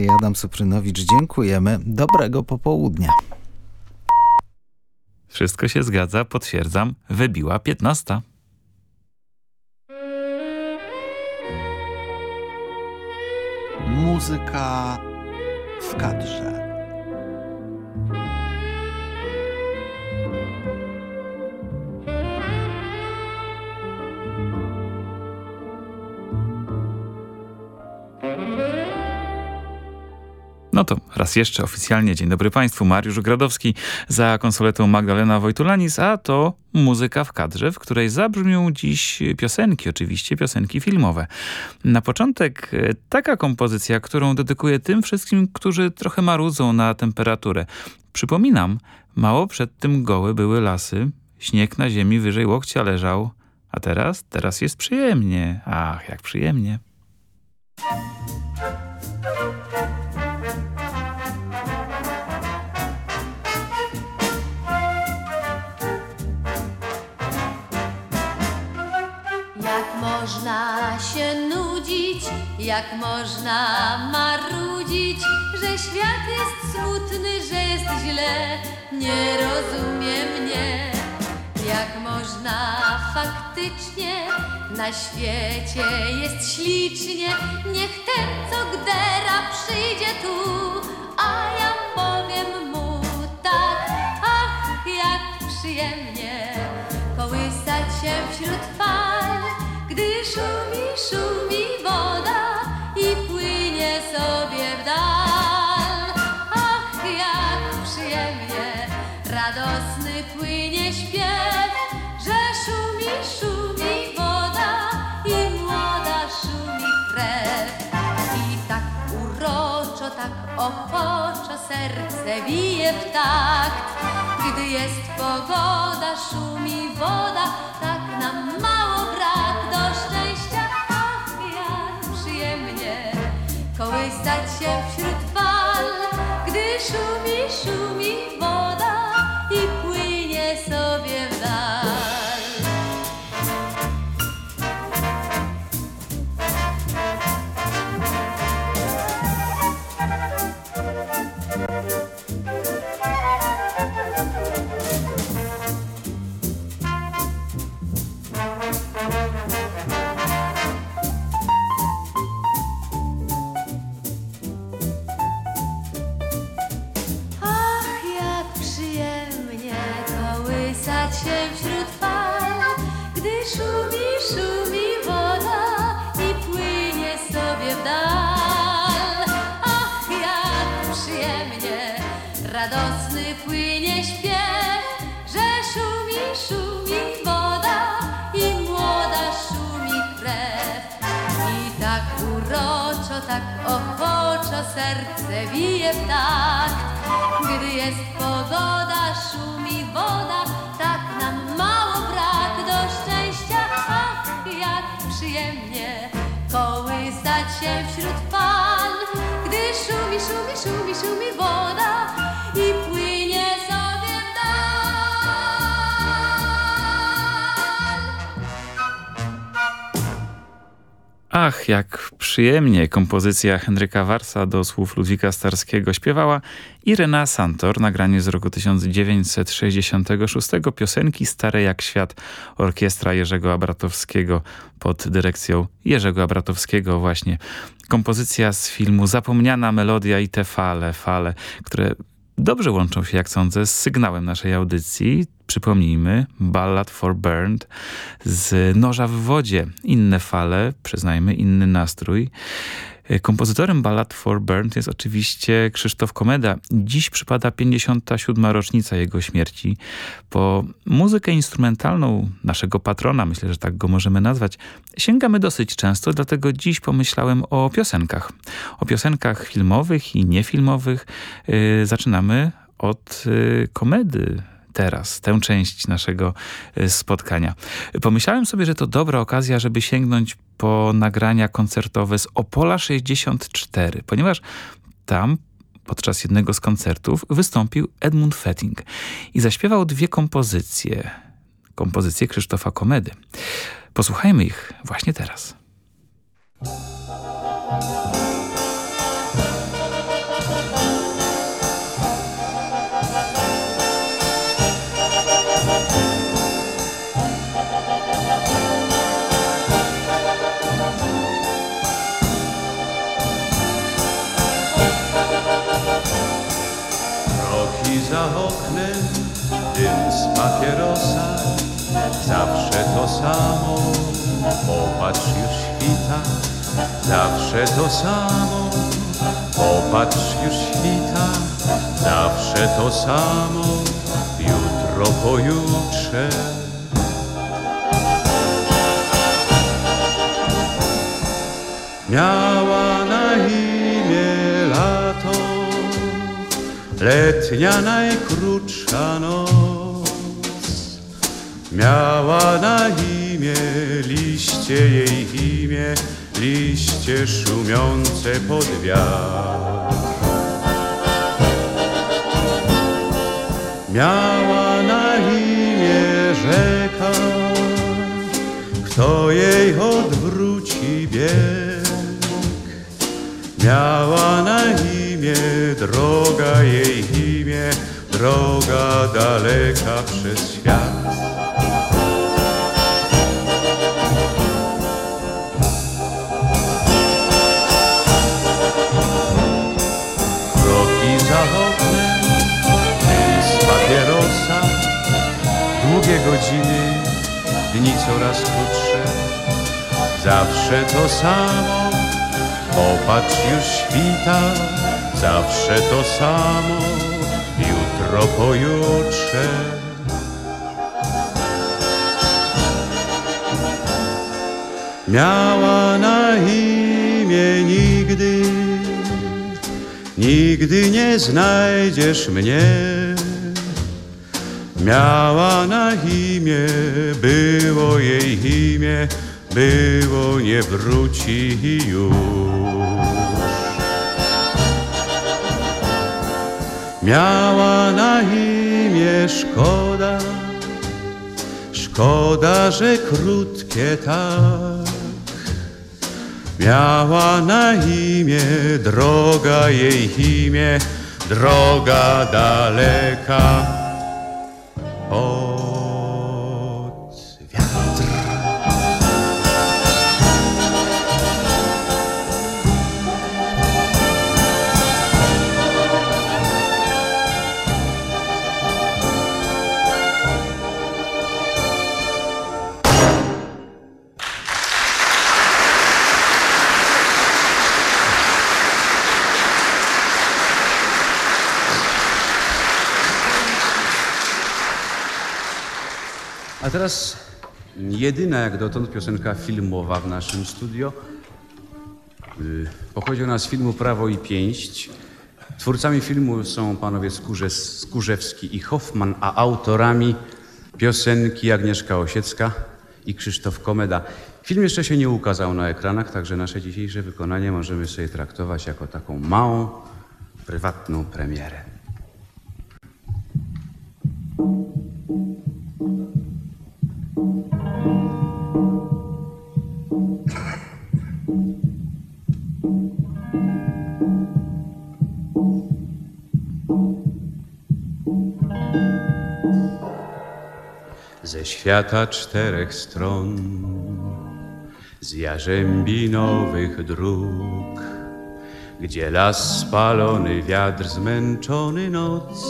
i Adam Suprynowicz, dziękujemy. Dobrego popołudnia. Wszystko się zgadza, potwierdzam. Wybiła 15. Muzyka w kadrze. No to raz jeszcze oficjalnie dzień dobry Państwu, Mariusz Gradowski za konsoletą Magdalena Wojtulanis, a to muzyka w kadrze, w której zabrzmią dziś piosenki, oczywiście piosenki filmowe. Na początek e, taka kompozycja, którą dedykuję tym wszystkim, którzy trochę marudzą na temperaturę. Przypominam, mało przed tym gołe były lasy, śnieg na ziemi wyżej łokcia leżał, a teraz, teraz jest przyjemnie. Ach, jak przyjemnie. Można się nudzić, jak można marudzić, że świat jest smutny, że jest źle, nie rozumie mnie. Jak można faktycznie na świecie jest ślicznie, niech ten, co gdera przyjdzie tu, a ja powiem mu tak, ach, jak przyjemnie kołysać się wśród fal gdy szumi, szumi woda i płynie sobie w dal. Ach, jak przyjemnie, radosny płynie śpiew, że szumi, szumi woda i młoda szumi krew. I tak uroczo, tak ochoczo serce bije w takt, gdy jest pogoda, szumi woda, tak nam mało tak ochoczo serce bije w takt, gdy jest pogoda, szumi woda, tak nam mało brak do szczęścia. Ach, jak przyjemnie kołysać się wśród fal, gdy szumi, szumi, szumi, szumi woda Ach, jak przyjemnie kompozycja Henryka Warsa do słów Ludwika Starskiego śpiewała Irena Santor, nagranie z roku 1966, piosenki Stare jak świat, orkiestra Jerzego Abratowskiego pod dyrekcją Jerzego Abratowskiego właśnie. Kompozycja z filmu Zapomniana melodia i te fale, fale, które dobrze łączą się, jak sądzę, z sygnałem naszej audycji. Przypomnijmy, Ballad for Burned z Noża w wodzie. Inne fale, przyznajmy, inny nastrój. Kompozytorem Ballad for Burned jest oczywiście Krzysztof Komeda. Dziś przypada 57. rocznica jego śmierci. Po muzykę instrumentalną naszego patrona, myślę, że tak go możemy nazwać, sięgamy dosyć często, dlatego dziś pomyślałem o piosenkach. O piosenkach filmowych i niefilmowych. Yy, zaczynamy od yy, komedy teraz, tę część naszego spotkania. Pomyślałem sobie, że to dobra okazja, żeby sięgnąć po nagrania koncertowe z Opola 64, ponieważ tam podczas jednego z koncertów wystąpił Edmund Fetting i zaśpiewał dwie kompozycje. Kompozycje Krzysztofa Komedy. Posłuchajmy ich właśnie teraz. Samo, popatrz już świta, zawsze to samo, popatrz już świta, zawsze to samo, jutro pojutrze. Miała na imię lato, letnia najkrótsza noc. Miała na imię liście jej imię, liście szumiące pod wiatr. Miała na imię rzeka, kto jej odwróci bieg. Miała na imię droga jej imię, droga daleka przez świat. Długie godziny, dni coraz krótsze, zawsze to samo. Popatrz już świta, zawsze to samo, jutro pojutrze. Miała na imię nigdy, nigdy nie znajdziesz mnie. Miała na imię, było jej imię, było nie wróci już. Miała na imię szkoda, szkoda, że krótkie tak. Miała na imię droga jej imię, droga daleka od Teraz jedyna jak dotąd piosenka filmowa w naszym studio. Y, Pochodzi ona z filmu Prawo i Pięść. Twórcami filmu są panowie Skórze, Skórzewski i Hoffman, a autorami piosenki Agnieszka Osiecka i Krzysztof Komeda. Film jeszcze się nie ukazał na ekranach, także nasze dzisiejsze wykonanie możemy sobie traktować jako taką małą, prywatną premierę. Ze świata czterech stron, z jarzębinowych dróg, gdzie las spalony, wiatr zmęczony, noc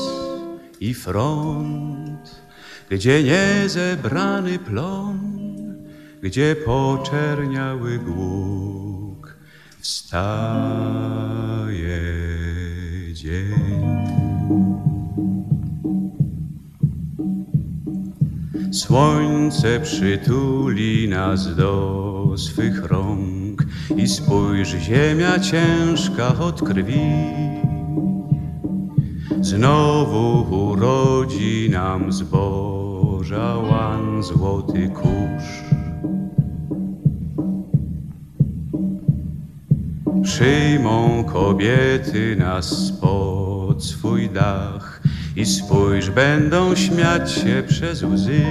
i front, gdzie niezebrany plon, gdzie poczerniały głuk, wstaje dzień. Słońce przytuli nas do swych rąk i spójrz, ziemia ciężka od krwi. Znowu urodzi nam zboża łan złoty kurz. Przyjmą kobiety nas pod swój dach i spójrz, będą śmiać się przez łzy.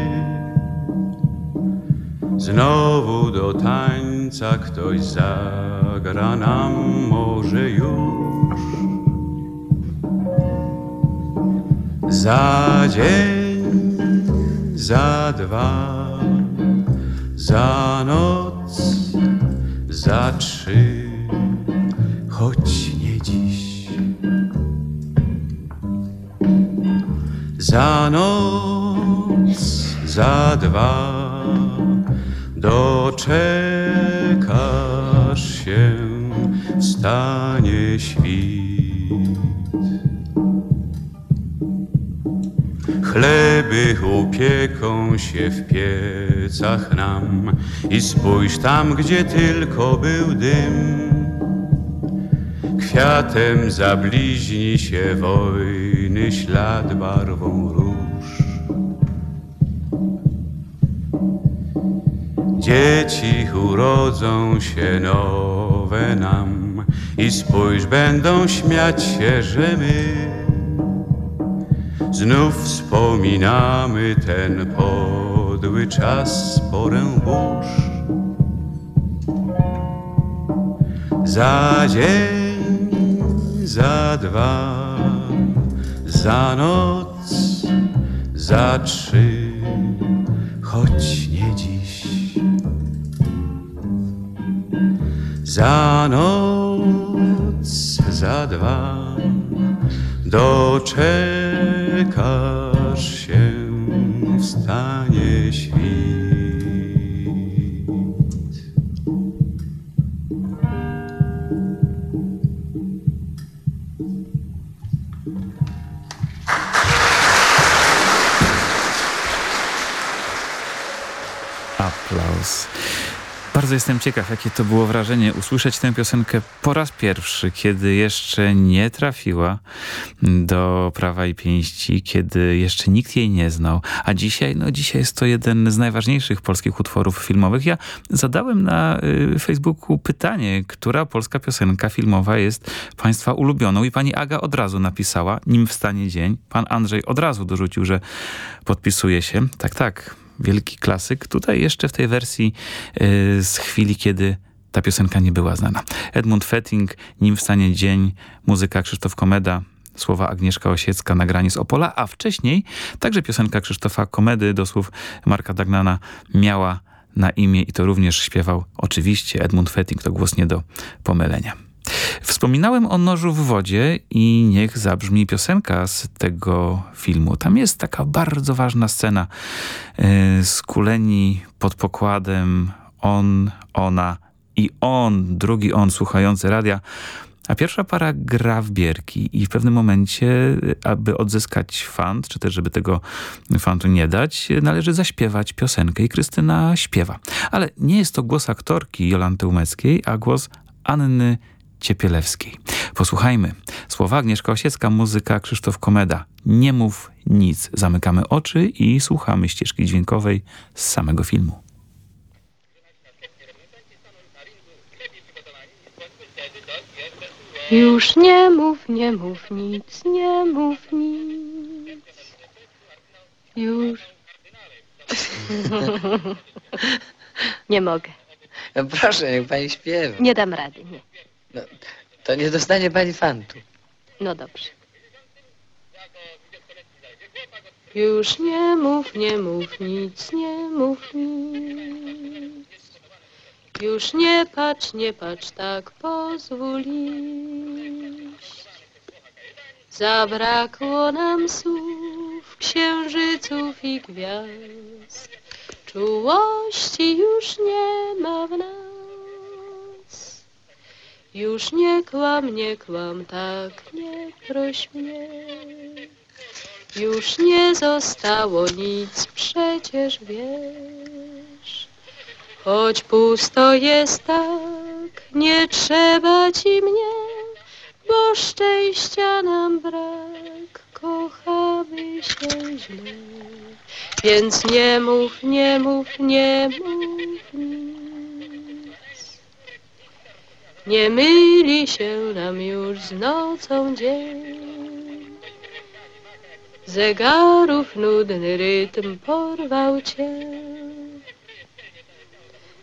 Znowu do tańca ktoś zagra nam może już. Za dzień, za dwa, za noc, za trzy, choć Za noc, za dwa doczekasz się, wstanie świt. Chleby upieką się w piecach nam i spójrz tam, gdzie tylko był dym. Kwiatem zabliźni się wojny ślad barwą róż. Dzieci urodzą się nowe nam i spójrz, będą śmiać się, że my znów wspominamy ten podły czas, porę burz. Za dzień, za dwa, za noc, za trzy, choć nie dziś. Za noc, za dwa, doczekasz się, wstanie Bardzo jestem ciekaw, jakie to było wrażenie usłyszeć tę piosenkę po raz pierwszy, kiedy jeszcze nie trafiła do prawa i pięści, kiedy jeszcze nikt jej nie znał. A dzisiaj, no dzisiaj jest to jeden z najważniejszych polskich utworów filmowych. Ja zadałem na y, Facebooku pytanie, która polska piosenka filmowa jest Państwa ulubioną i pani Aga od razu napisała, nim wstanie dzień. Pan Andrzej od razu dorzucił, że podpisuje się. Tak, tak wielki klasyk. Tutaj jeszcze w tej wersji yy, z chwili, kiedy ta piosenka nie była znana. Edmund Fetting, Nim wstanie dzień, muzyka Krzysztof Komeda, słowa Agnieszka Osiecka, nagranie z Opola, a wcześniej także piosenka Krzysztofa Komedy do słów Marka Dagnana miała na imię i to również śpiewał oczywiście Edmund Fetting, to głos nie do pomylenia. Wspominałem o nożu w wodzie i niech zabrzmi piosenka z tego filmu. Tam jest taka bardzo ważna scena. Yy, skuleni pod pokładem on, ona i on, drugi on słuchający radia. A pierwsza para gra w bierki i w pewnym momencie, aby odzyskać fant, czy też żeby tego fantu nie dać, należy zaśpiewać piosenkę i Krystyna śpiewa. Ale nie jest to głos aktorki Jolanty Umeckiej, a głos Anny Ciepielewskiej. Posłuchajmy. Słowa Agnieszka Osiecka, muzyka Krzysztof Komeda. Nie mów nic. Zamykamy oczy i słuchamy ścieżki dźwiękowej z samego filmu. Już nie mów, nie mów nic, nie mów nic. Już. nie mogę. No proszę, niech pani śpiewa. Nie dam rady, nie. No, to nie dostanie pani fantu. No dobrze. Już nie mów, nie mów nic, nie mów nic. Już nie patrz, nie patrz, tak pozwól iść. Zabrakło nam słów, księżyców i gwiazd. Czułości już nie ma w nas. Już nie kłam, nie kłam, tak nie proś mnie. Już nie zostało nic, przecież wiesz. Choć pusto jest tak, nie trzeba ci mnie, bo szczęścia nam brak, kochamy się źle. Więc nie mów, nie mów, nie mów nic. Nie myli się nam już z nocą dzień. Zegarów nudny rytm porwał cię.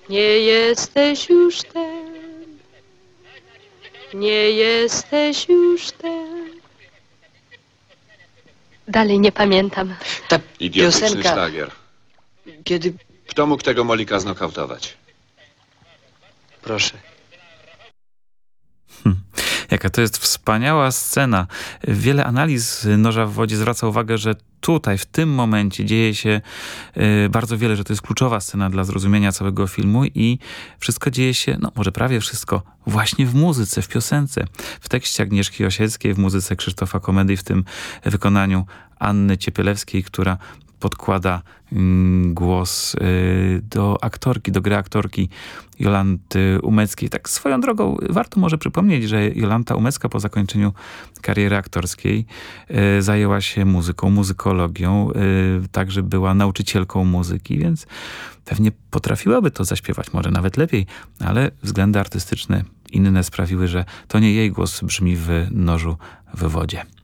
Nie jesteś już ten, nie jesteś już ten. Dalej nie pamiętam. Ta Idiotyczny piosenka, szlagier. kiedy... Kto mógł tego Molika znokautować? Proszę. Jaka to jest wspaniała scena. Wiele analiz Noża w wodzie zwraca uwagę, że tutaj, w tym momencie dzieje się y, bardzo wiele, że to jest kluczowa scena dla zrozumienia całego filmu i wszystko dzieje się, no może prawie wszystko, właśnie w muzyce, w piosence, w tekście Agnieszki Osieckiej, w muzyce Krzysztofa Komedy, w tym wykonaniu Anny Ciepielewskiej, która podkłada mm, głos y, do aktorki, do gry aktorki Jolanty Umeckiej. Tak swoją drogą warto może przypomnieć, że Jolanta Umecka po zakończeniu kariery aktorskiej y, zajęła się muzyką, muzykologią, y, także była nauczycielką muzyki, więc pewnie potrafiłaby to zaśpiewać, może nawet lepiej, ale względy artystyczne inne sprawiły, że to nie jej głos brzmi w nożu w wodzie.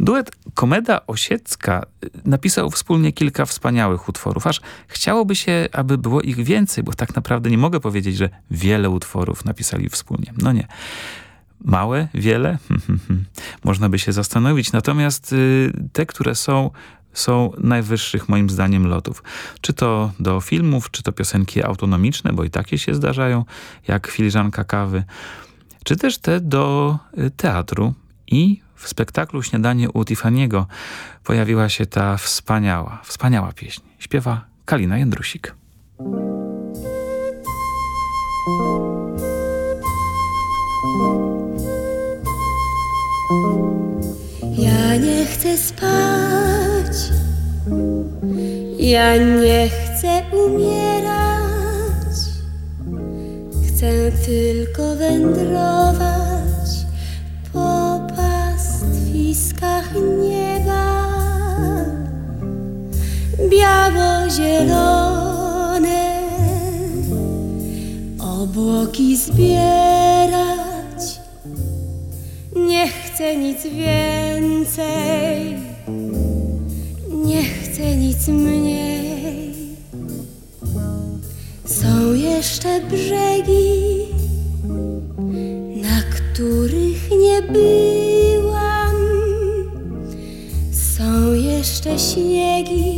Duet Komeda Osiecka y, napisał wspólnie kilka wspaniałych utworów, aż chciałoby się, aby było ich więcej, bo tak naprawdę nie mogę powiedzieć, że wiele utworów napisali wspólnie. No nie. Małe, wiele? Można by się zastanowić. Natomiast y, te, które są są najwyższych moim zdaniem lotów. Czy to do filmów, czy to piosenki autonomiczne, bo i takie się zdarzają, jak filiżanka kawy, czy też te do y, teatru i w spektaklu Śniadanie u Tiffany'ego pojawiła się ta wspaniała, wspaniała pieśń. Śpiewa Kalina Jędrusik. Ja nie chcę spać, ja nie chcę umierać, chcę tylko wędrować nieba, biało-zielone obłoki zbierać. Nie chcę nic więcej, nie chcę nic mniej. Są jeszcze brzegi, jeszcze śniegi,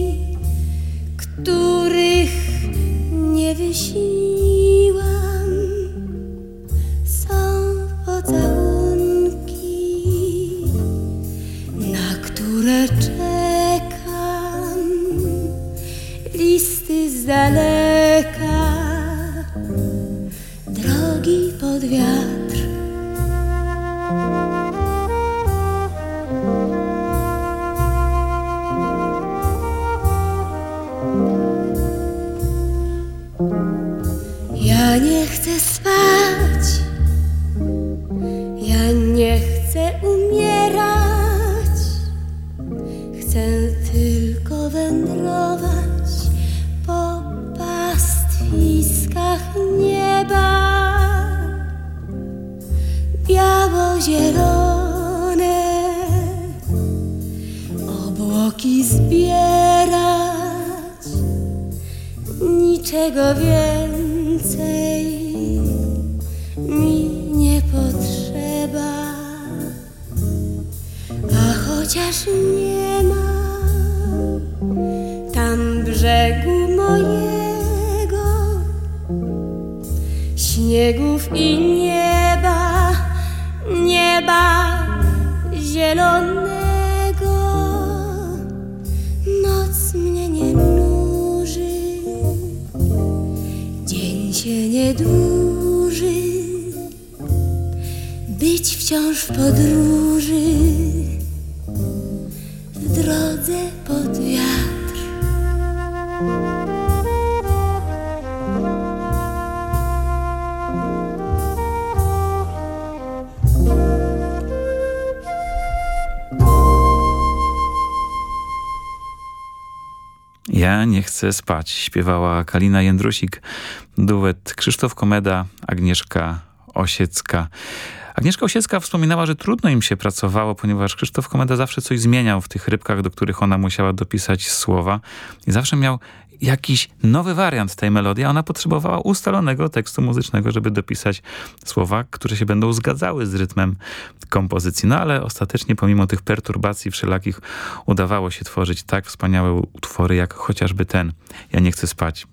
chociaż nie ma tam brzegu mojego, śniegów i nieba, nieba zielonego, noc mnie nie nuży, dzień się nie dłuży. Być wciąż w podróży, Ja nie chcę spać, śpiewała Kalina Jędrusik, duet Krzysztof Komeda, Agnieszka Osiecka. Agnieszka Osiecka wspominała, że trudno im się pracowało, ponieważ Krzysztof Komeda zawsze coś zmieniał w tych rybkach, do których ona musiała dopisać słowa i zawsze miał jakiś nowy wariant tej melodii, a ona potrzebowała ustalonego tekstu muzycznego, żeby dopisać słowa, które się będą zgadzały z rytmem kompozycji. No ale ostatecznie pomimo tych perturbacji wszelakich udawało się tworzyć tak wspaniałe utwory, jak chociażby ten Ja nie chcę spać.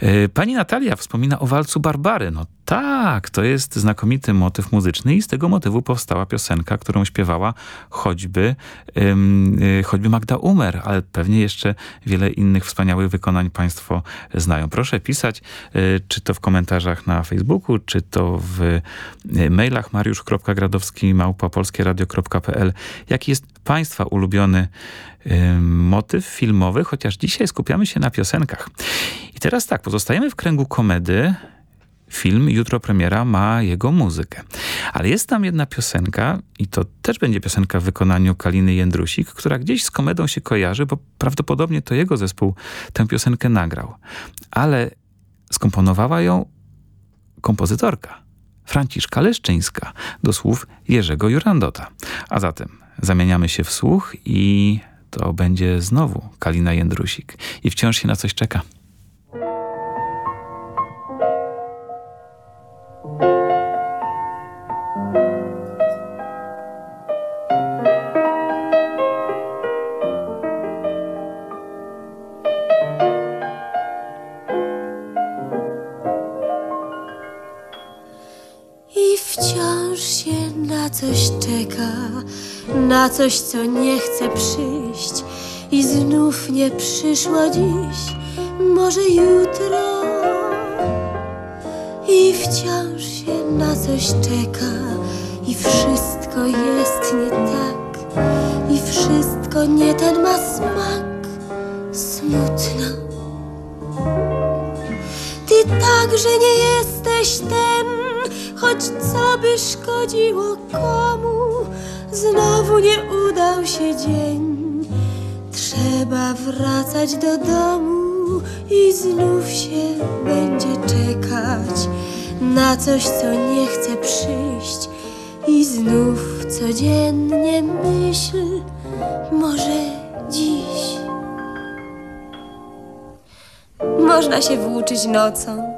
E, pani Natalia wspomina o walcu Barbary. No tak, to jest znakomity motyw muzyczny i z tego motywu powstała piosenka, którą śpiewała choćby, y, choćby Magda Umer, ale pewnie jeszcze wiele innych wspaniałych wykonań Państwo znają. Proszę pisać, y, czy to w komentarzach na Facebooku, czy to w y, mailach mariusz.gradowski małpa.polskieradio.pl jaki jest Państwa ulubiony motyw filmowy, chociaż dzisiaj skupiamy się na piosenkach. I teraz tak, pozostajemy w kręgu komedy, film, jutro premiera, ma jego muzykę. Ale jest tam jedna piosenka i to też będzie piosenka w wykonaniu Kaliny Jędrusik, która gdzieś z komedą się kojarzy, bo prawdopodobnie to jego zespół tę piosenkę nagrał. Ale skomponowała ją kompozytorka Franciszka Leszczyńska do słów Jerzego Jurandota. A zatem zamieniamy się w słuch i to będzie znowu Kalina Jędrusik. I wciąż się na coś czeka. Na coś, co nie chce przyjść. I znów nie przyszło dziś, może jutro. I wciąż się na coś czeka. I wszystko jest nie tak. I wszystko nie ten ma smak, smutno. Ty także nie jesteś ten, choć co by szkodziło komu, znowu nie udał się dzień. Trzeba wracać do domu i znów się będzie czekać na coś, co nie chce przyjść. I znów codziennie myśl, może dziś. Można się włóczyć nocą,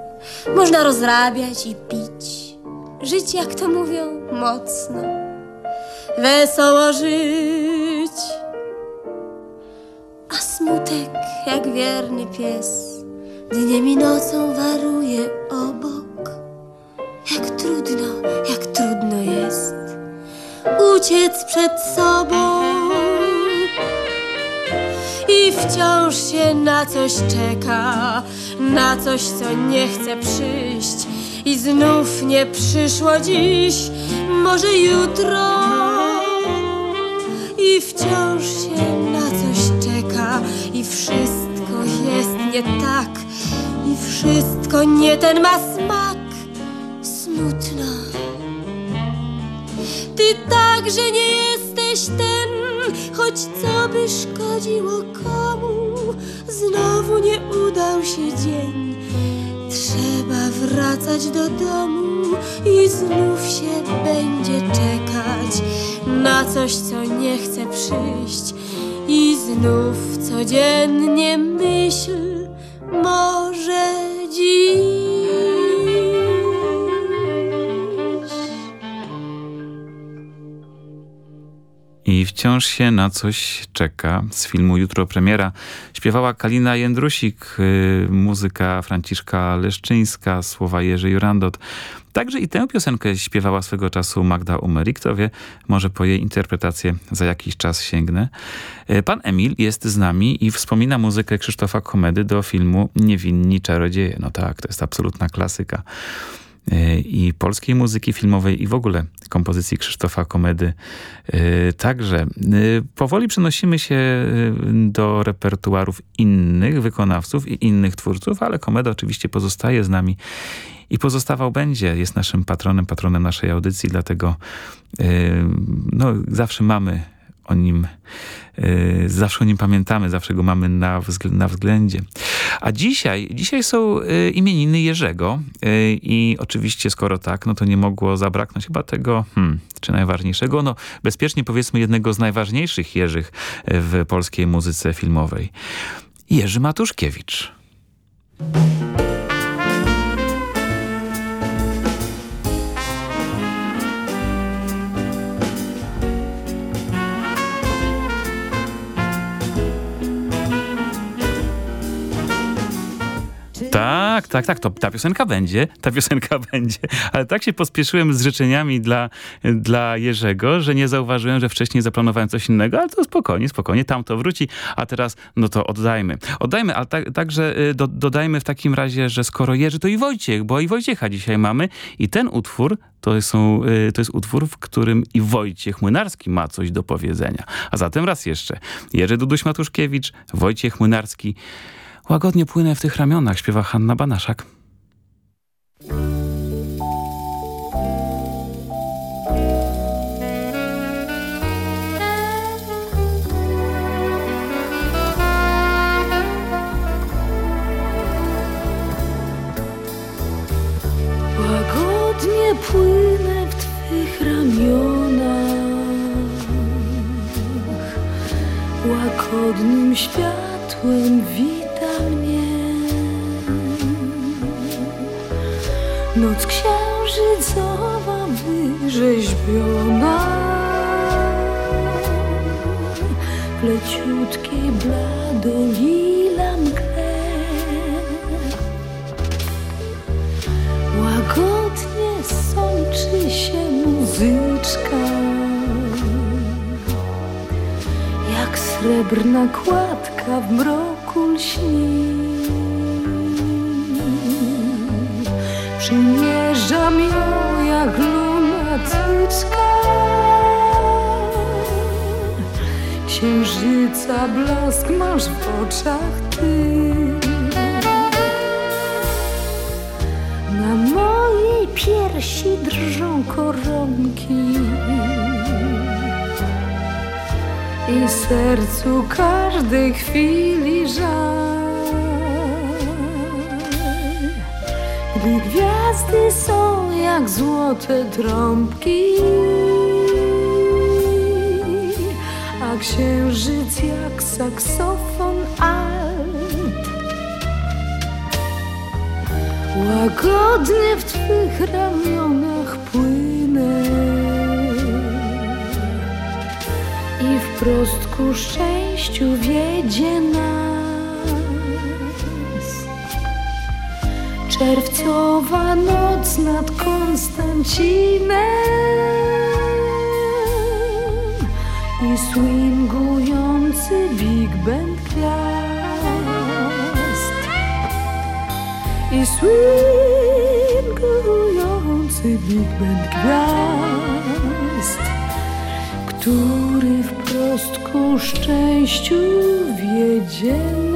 można rozrabiać i pić żyć, jak to mówią, mocno, wesoło żyć. A smutek, jak wierny pies, dniem i nocą waruje obok. Jak trudno, jak trudno jest uciec przed sobą. I wciąż się na coś czeka, na coś, co nie chce przyjść i znów nie przyszło dziś, może jutro. I wciąż się na coś czeka i wszystko jest nie tak i wszystko nie ten ma smak. Smutno. Ty także nie jesteś ten, choć co by szkodziło komu, znowu nie udał się dzień wracać do domu i znów się będzie czekać na coś, co nie chce przyjść. I znów codziennie myśl, może dziś. I wciąż się na coś czeka. Z filmu Jutro premiera śpiewała Kalina Jędrusik, y, muzyka Franciszka Leszczyńska, słowa Jerzy Jurandot. Także i tę piosenkę śpiewała swego czasu Magda Umery. Kto wie, może po jej interpretację za jakiś czas sięgnę. Y, pan Emil jest z nami i wspomina muzykę Krzysztofa Komedy do filmu Niewinni Czarodzieje. No tak, to jest absolutna klasyka. E, i polskiej muzyki filmowej i w ogóle kompozycji Krzysztofa Komedy. E, także e, powoli przenosimy się do repertuarów innych wykonawców i innych twórców, ale Komeda oczywiście pozostaje z nami i pozostawał będzie. Jest naszym patronem, patronem naszej audycji, dlatego no, zawsze mamy o nim, zawsze o nim pamiętamy, zawsze go mamy na, na względzie. A dzisiaj, dzisiaj są y, imieniny Jerzego y, i oczywiście skoro tak, no to nie mogło zabraknąć chyba tego, hmm, czy najważniejszego, no bezpiecznie powiedzmy jednego z najważniejszych Jerzych w polskiej muzyce filmowej. Jerzy Matuszkiewicz. Tak, tak, tak, to ta piosenka będzie, ta piosenka będzie, ale tak się pospieszyłem z życzeniami dla, dla Jerzego, że nie zauważyłem, że wcześniej zaplanowałem coś innego, ale to spokojnie, spokojnie, tam to wróci, a teraz no to oddajmy. Oddajmy, ale tak, także y, do, dodajmy w takim razie, że skoro Jerzy, to i Wojciech, bo i Wojciecha dzisiaj mamy i ten utwór to, są, y, to jest utwór, w którym i Wojciech Młynarski ma coś do powiedzenia. A zatem raz jeszcze, Jerzy Duduś-Matuszkiewicz, Wojciech Młynarski, Łagodnie płynę w tych ramionach, śpiewa Hanna Banaszak. Łagodnie płynę w Twych ramionach, łagodnym światłem wita Noc księżycowa wyrzeźbiona. W leciutkiej bladolila mgle. Łagodnie sączy się muzyczka. Jak srebrna kładka w mroku lśni Przymierzam ją jak lunatyczka. Księżyca blask masz w oczach ty. Na mojej piersi drżą koronki. I sercu każdej chwili żal Gdy gwiazdy są jak złote trąbki A księżyc jak saksofon alt Łagodnie w Twych ramionach płynę i wprost ku szczęściu wiedzie nas. Czerwcowa noc nad Konstancinem i swingujący Big Band gwiazd. I swingujący Big Band gwiazd, który wprost ku szczęściu wiedzie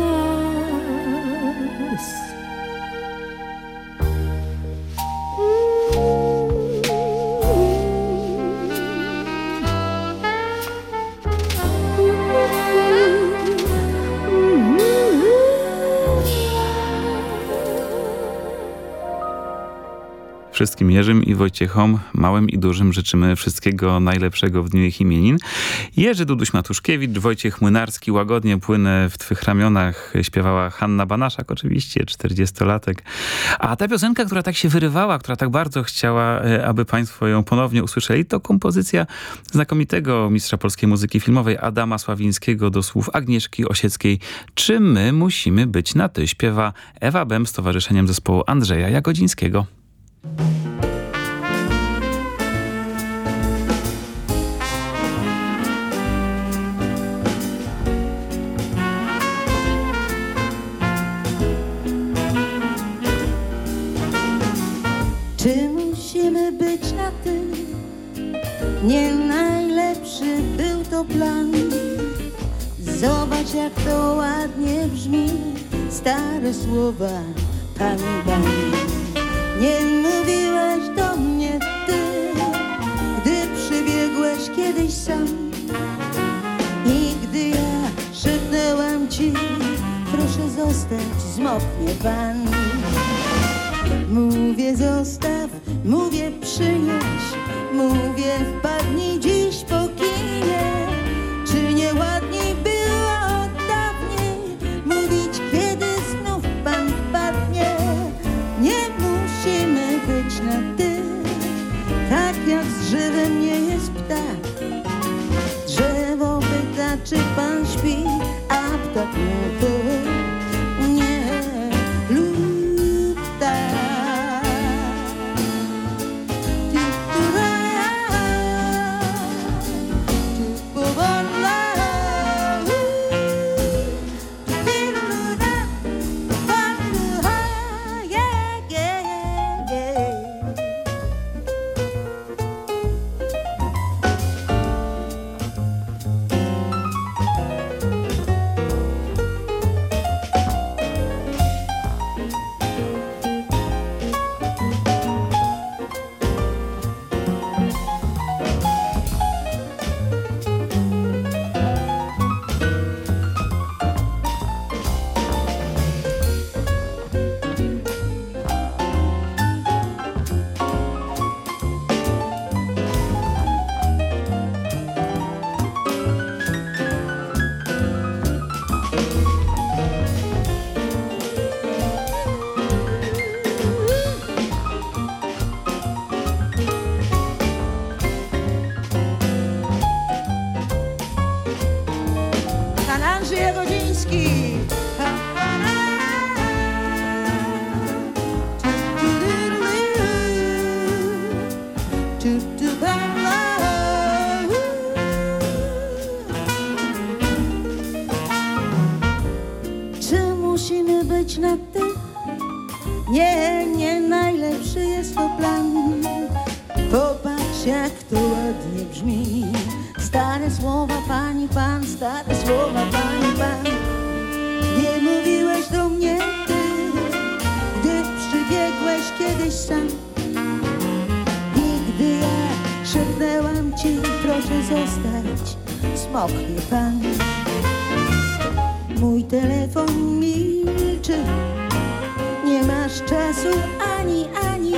Wszystkim Jerzym i Wojciechom, małym i dużym, życzymy wszystkiego najlepszego w dniu ich imienin. Jerzy Duduś-Matuszkiewicz, Wojciech Młynarski, łagodnie płynę w twych ramionach, śpiewała Hanna Banaszak, oczywiście, 40-latek. A ta piosenka, która tak się wyrywała, która tak bardzo chciała, e, aby państwo ją ponownie usłyszeli, to kompozycja znakomitego mistrza polskiej muzyki filmowej Adama Sławińskiego do słów Agnieszki Osieckiej. Czy my musimy być na ty? Śpiewa Ewa Bem z Towarzyszeniem Zespołu Andrzeja Jagodzińskiego. Czy musimy być na tym? Nie najlepszy był to plan. Zobacz jak to ładnie brzmi, stare słowa pani Bani. Nie mówiłeś do mnie ty, gdy przybiegłeś kiedyś sam. I gdy ja szepnęłam ci, proszę zostać, zmoknie pan. Mówię zostaw, mówię przynieś, mówię wpadnij dziś po me está przybiegłeś kiedyś sam I gdy ja szepnęłam ci Proszę zostać, smoknie pan Mój telefon milczy Nie masz czasu ani, ani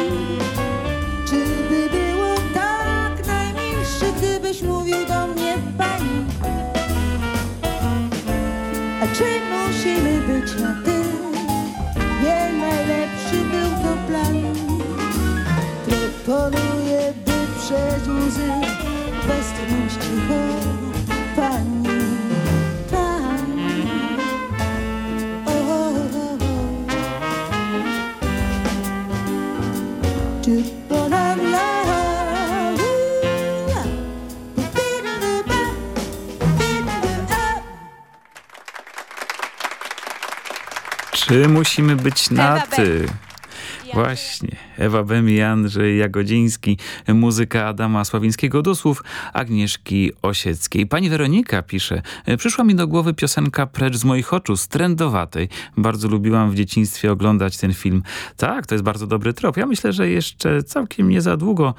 czy by było tak najmilsze, gdybyś mówił do mnie pani? A czy musimy być na ty? Nie najlepszy był to plan. Proponuję, by przez łzy westchnąć cicho pani, pani. O, o, o, o. Czy Czy musimy być na ty? Właśnie. Ewa Bem i Andrzej Jagodziński. Muzyka Adama Sławińskiego do słów Agnieszki Osieckiej. Pani Weronika pisze. Przyszła mi do głowy piosenka Precz z moich oczu, z trendowatej. Bardzo lubiłam w dzieciństwie oglądać ten film. Tak, to jest bardzo dobry trop. Ja myślę, że jeszcze całkiem nie za długo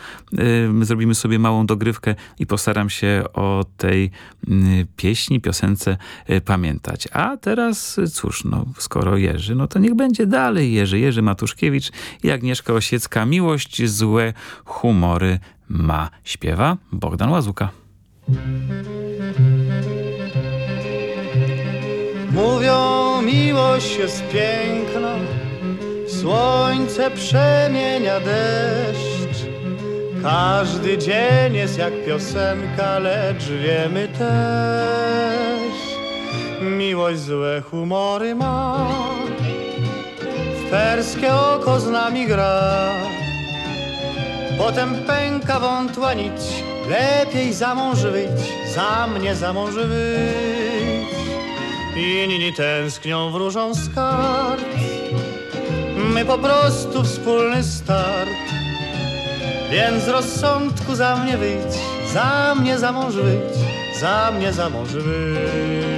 y, zrobimy sobie małą dogrywkę i postaram się o tej y, pieśni, piosence y, pamiętać. A teraz, cóż, no, skoro Jerzy, no to niech będzie dalej Jerzy. Jerzy Matuszkiewicz i Agnieszka Osiecka. Miłość, złe humory ma. Śpiewa Bogdan Łazuka. Mówią, miłość jest piękna, słońce przemienia deszcz. Każdy dzień jest jak piosenka, lecz wiemy też, miłość złe humory ma. Perskie oko z nami gra, potem pęka wątła nić, lepiej za mąż wyjść, za mnie za mąż wyjść. Inni tęsknią wróżą z kart My po prostu wspólny start. Więc z rozsądku za mnie wyjdź Za mnie za mąż wyjdź Za mnie za mąż wyjdź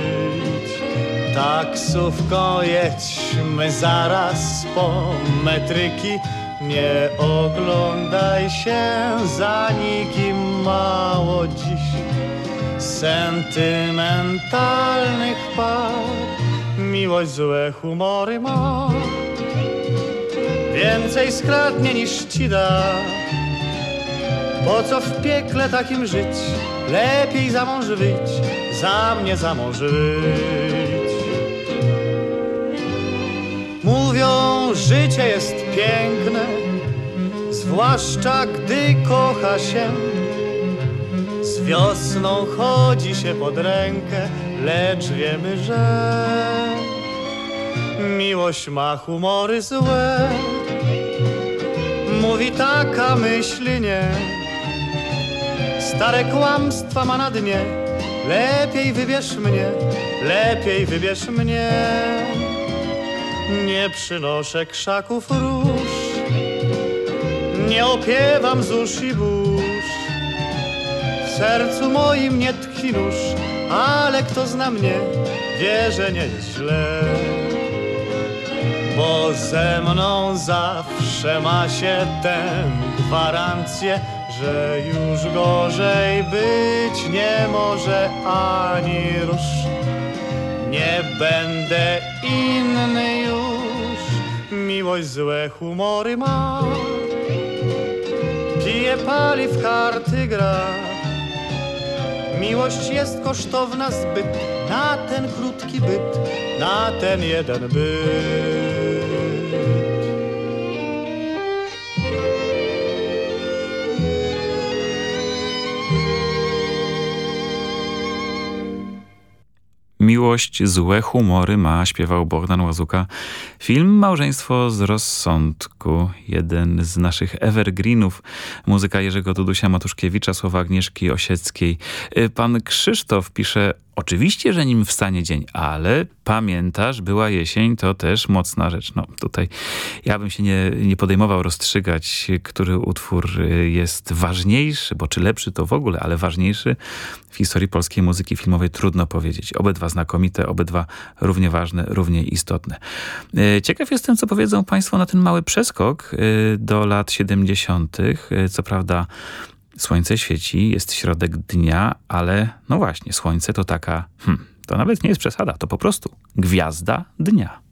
Taksówką jedźmy zaraz po metryki. Nie oglądaj się za nikim mało dziś sentymentalnych par. Miłość złe humory ma. Więcej skradnie niż ci da. Po co w piekle takim żyć? Lepiej za mąż wyjść Za mnie za mąż wyjść życie jest piękne Zwłaszcza gdy kocha się z wiosną chodzi się pod rękę, lecz wiemy, że miłość ma humory złe. Mówi taka myśli nie, stare kłamstwa ma na dnie. Lepiej wybierz mnie, lepiej wybierz mnie. Nie przynoszę krzaków róż, nie opiewam zusz i burz. W sercu moim nie tkwi nóż, ale kto zna mnie, wie, że nie jest źle. Bo ze mną zawsze ma się tę gwarancję, że już gorzej być nie może ani rusz. Nie będę inny miłość złe humory ma. Pije, pali, w karty gra. Miłość jest kosztowna zbyt na ten krótki byt, na ten jeden byt. Miłość, złe humory ma, śpiewał Bogdan Łazuka. Film Małżeństwo z rozsądku, jeden z naszych evergreenów. Muzyka Jerzego Dudusia Matuszkiewicza, słowa Agnieszki Osieckiej. Y, Pan Krzysztof pisze, oczywiście, że nim wstanie dzień, ale pamiętasz, była jesień, to też mocna rzecz. No tutaj ja bym się nie, nie podejmował rozstrzygać, który utwór jest ważniejszy, bo czy lepszy to w ogóle, ale ważniejszy w historii polskiej muzyki filmowej trudno powiedzieć. Obydwa znakomite, obydwa równie ważne, równie istotne. Y, Ciekaw jestem, co powiedzą Państwo na ten mały przeskok y, do lat 70. Y, Co prawda słońce świeci, jest środek dnia, ale no właśnie, słońce to taka, hmm, to nawet nie jest przesada, to po prostu gwiazda dnia.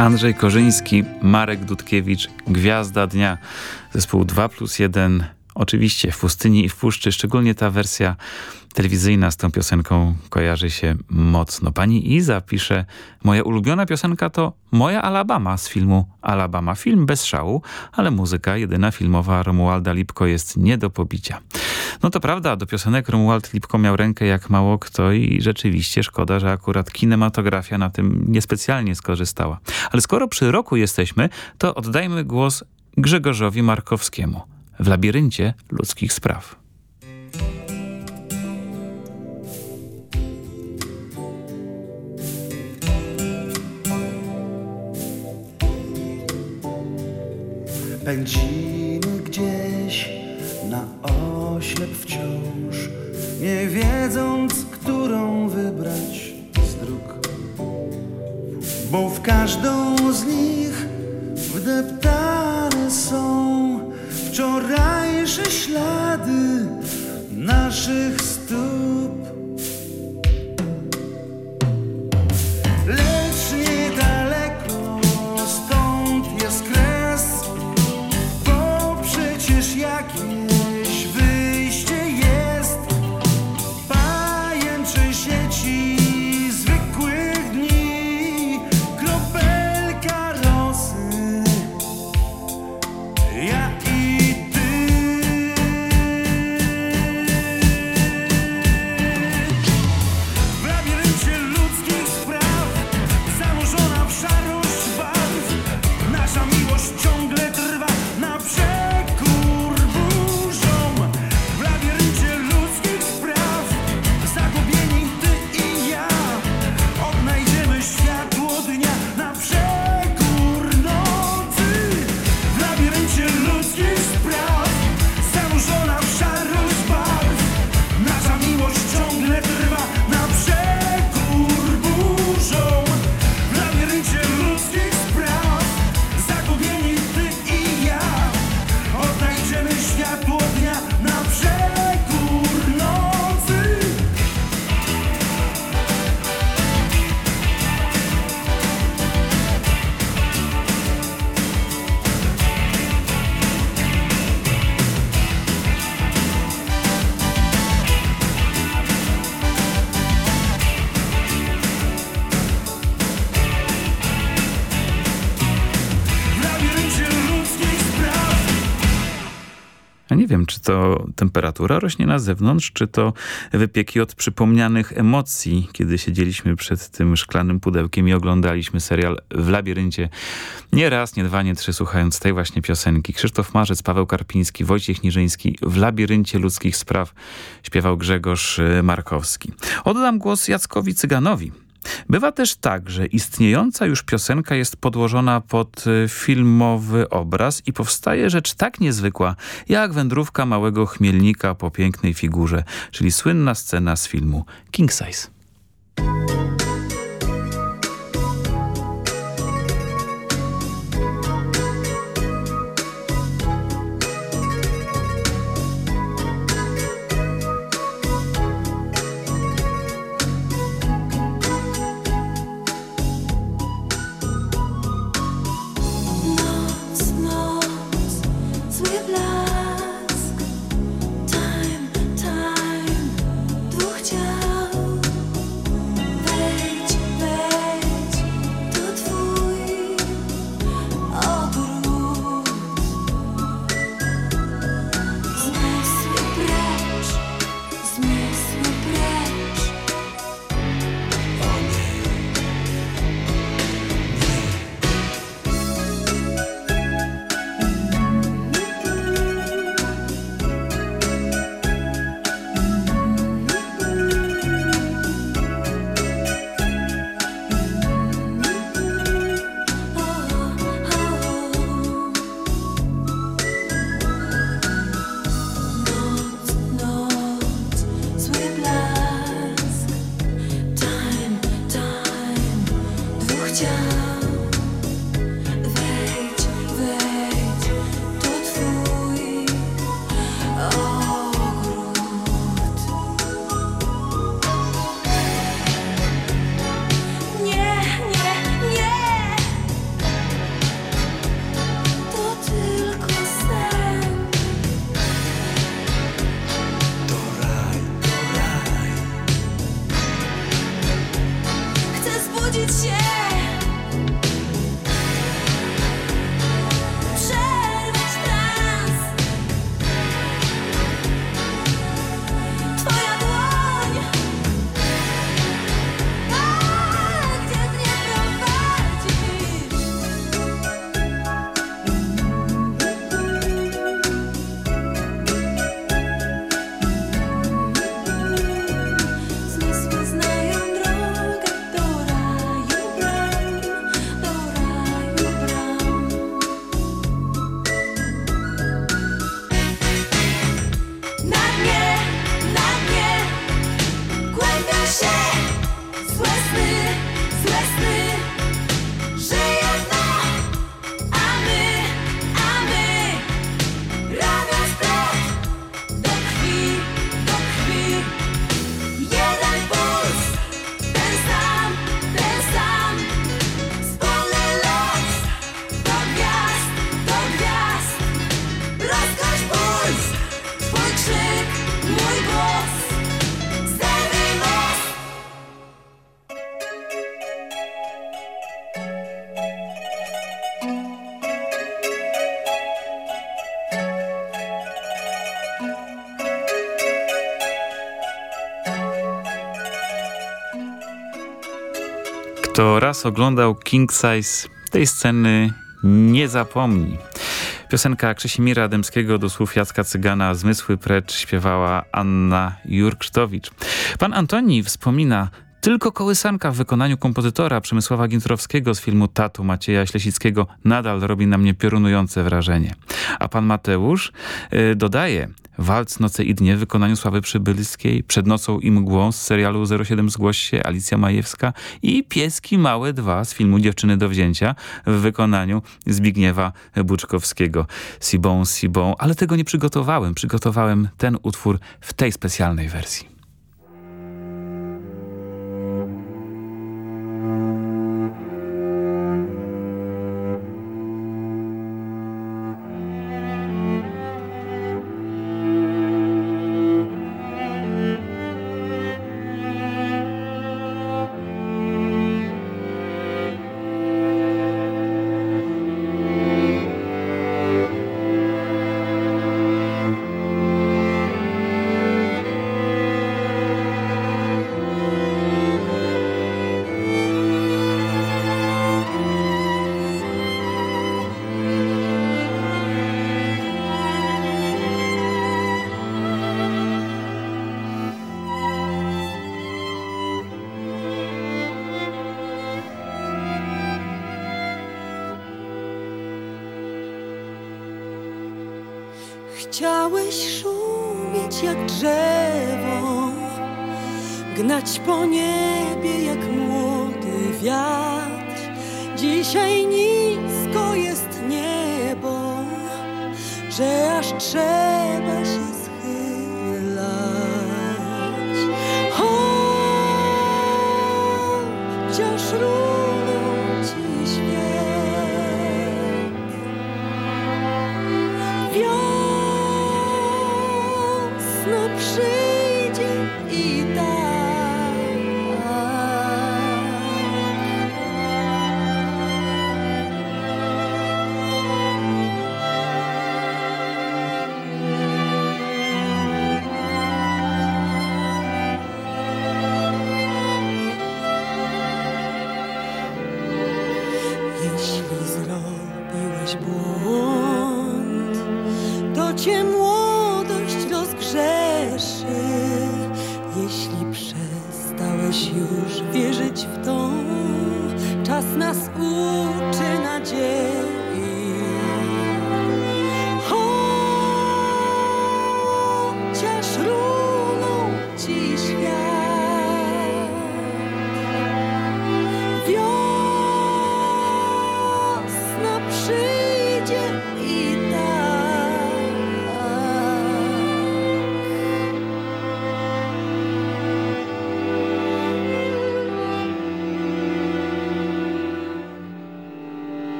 Andrzej Korzyński, Marek Dudkiewicz, Gwiazda Dnia. Zespół 2 plus 1, oczywiście w pustyni i w puszczy, szczególnie ta wersja telewizyjna z tą piosenką kojarzy się mocno. Pani Iza pisze, moja ulubiona piosenka to Moja Alabama z filmu Alabama. Film bez szału, ale muzyka jedyna filmowa Romualda Lipko jest nie do pobicia. No to prawda, do piosenek Romuald Lipko miał rękę jak mało kto i rzeczywiście szkoda, że akurat kinematografia na tym niespecjalnie skorzystała. Ale skoro przy roku jesteśmy, to oddajmy głos Grzegorzowi Markowskiemu w labiryncie ludzkich spraw. Pędzimy gdzieś na oślep wciąż, nie wiedząc, którą wybrać z dróg. Bo w każdą z nich wdeptane są wczorajsze ślady naszych stóp. Czy to temperatura rośnie na zewnątrz, czy to wypieki od przypomnianych emocji, kiedy siedzieliśmy przed tym szklanym pudełkiem i oglądaliśmy serial w labiryncie. Nie raz, nie dwa, nie trzy, słuchając tej właśnie piosenki. Krzysztof Marzec, Paweł Karpiński, Wojciech Niżyński. W labiryncie ludzkich spraw śpiewał Grzegorz Markowski. Oddam głos Jackowi Cyganowi. Bywa też tak, że istniejąca już piosenka jest podłożona pod y, filmowy obraz i powstaje rzecz tak niezwykła, jak wędrówka małego chmielnika po pięknej figurze, czyli słynna scena z filmu King Size. Raz oglądał King Size, tej sceny nie zapomni. Piosenka Krzesimira Dębskiego do słów Jacka Cygana Zmysły precz śpiewała Anna Jurksztowicz. Pan Antoni wspomina tylko kołysanka w wykonaniu kompozytora Przemysława Gintrowskiego z filmu Tatu Macieja Ślesickiego nadal robi na mnie piorunujące wrażenie. A pan Mateusz y, dodaje Walc Noce i Dnie w wykonaniu Sławy Przybylskiej, Przed nocą i mgłą z serialu 07 Zgłoś się, Alicja Majewska i Pieski Małe 2 z filmu Dziewczyny do wzięcia w wykonaniu Zbigniewa Buczkowskiego. Sibon, Sibon, ale tego nie przygotowałem. Przygotowałem ten utwór w tej specjalnej wersji.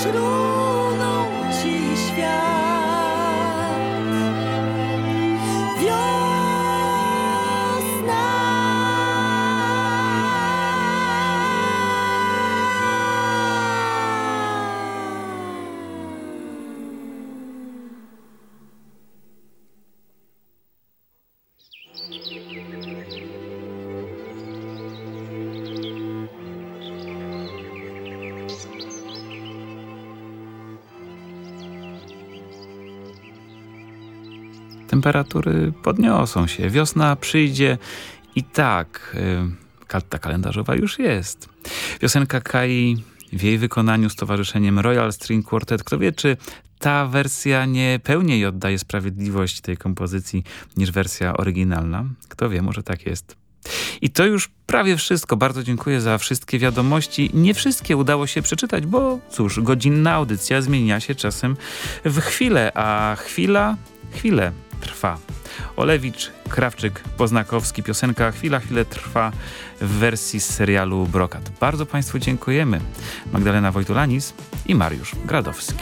Chociaż runął Temperatury podniosą się, wiosna przyjdzie i tak, y, karta kalendarzowa już jest. Piosenka Kai w jej wykonaniu z towarzyszeniem Royal String Quartet. Kto wie, czy ta wersja nie pełniej oddaje sprawiedliwość tej kompozycji niż wersja oryginalna? Kto wie, może tak jest. I to już prawie wszystko. Bardzo dziękuję za wszystkie wiadomości. Nie wszystkie udało się przeczytać, bo cóż, godzinna audycja zmienia się czasem w chwilę, a chwila, chwilę trwa. Olewicz, Krawczyk, Poznakowski, piosenka Chwila, chwilę trwa w wersji z serialu Brokat. Bardzo Państwu dziękujemy. Magdalena Wojtulanis i Mariusz Gradowski.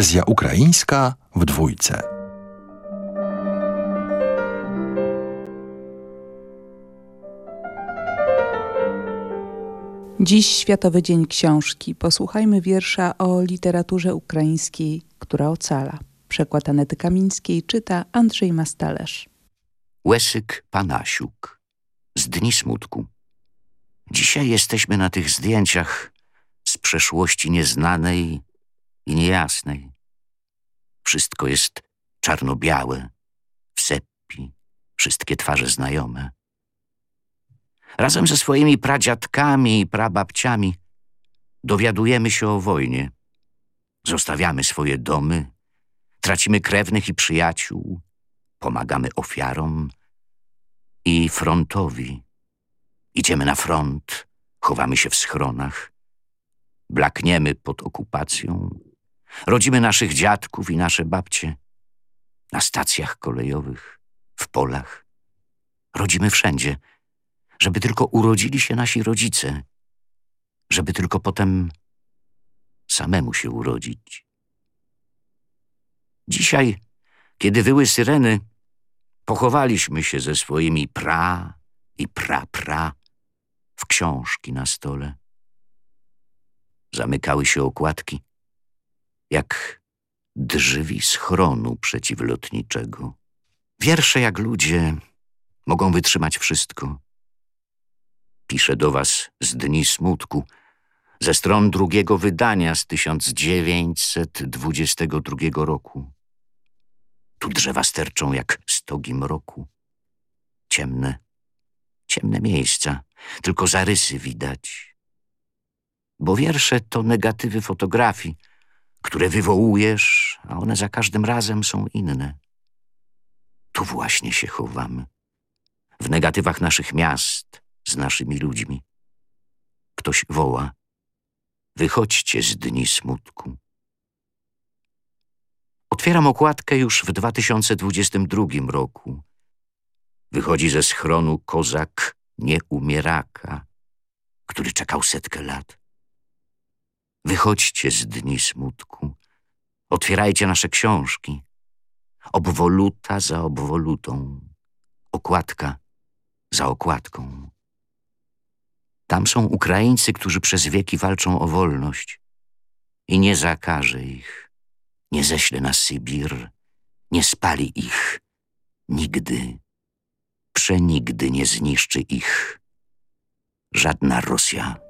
Poezja ukraińska w dwójce. Dziś Światowy Dzień Książki. Posłuchajmy wiersza o literaturze ukraińskiej, która ocala. Przekład Anety Kamińskiej czyta Andrzej Mastalerz. Łesyk Panasiuk z Dni Smutku. Dzisiaj jesteśmy na tych zdjęciach z przeszłości nieznanej i niejasnej. Wszystko jest czarno-białe, w seppi, wszystkie twarze znajome. Razem ze swoimi pradziadkami i prababciami dowiadujemy się o wojnie. Zostawiamy swoje domy, tracimy krewnych i przyjaciół, pomagamy ofiarom i frontowi. Idziemy na front, chowamy się w schronach, blakniemy pod okupacją, rodzimy naszych dziadków i nasze babcie na stacjach kolejowych, w polach. Rodzimy wszędzie, żeby tylko urodzili się nasi rodzice, żeby tylko potem samemu się urodzić. Dzisiaj, kiedy wyły syreny, pochowaliśmy się ze swoimi pra i pra-pra w książki na stole. Zamykały się okładki, jak drzwi schronu przeciwlotniczego. Wiersze jak ludzie Mogą wytrzymać wszystko. Piszę do was z dni smutku, ze stron drugiego wydania z 1922 roku. Tu drzewa sterczą jak stogi mroku. Ciemne, ciemne miejsca, tylko zarysy widać. Bo wiersze to negatywy fotografii, które wywołujesz, a one za każdym razem są inne. Tu właśnie się chowamy. W negatywach naszych miast, z naszymi ludźmi. Ktoś woła. Wychodźcie z dni smutku. Otwieram okładkę już w 2022 roku. Wychodzi ze schronu kozak nieumieraka, który czekał setkę lat. Wychodźcie z dni smutku. Otwierajcie nasze książki. Obwoluta za obwolutą. Okładka za okładką. Tam są Ukraińcy, którzy przez wieki walczą o wolność. I nie zakaże ich, nie ześle na Sybir, nie spali ich. Nigdy, przenigdy nie zniszczy ich żadna Rosja.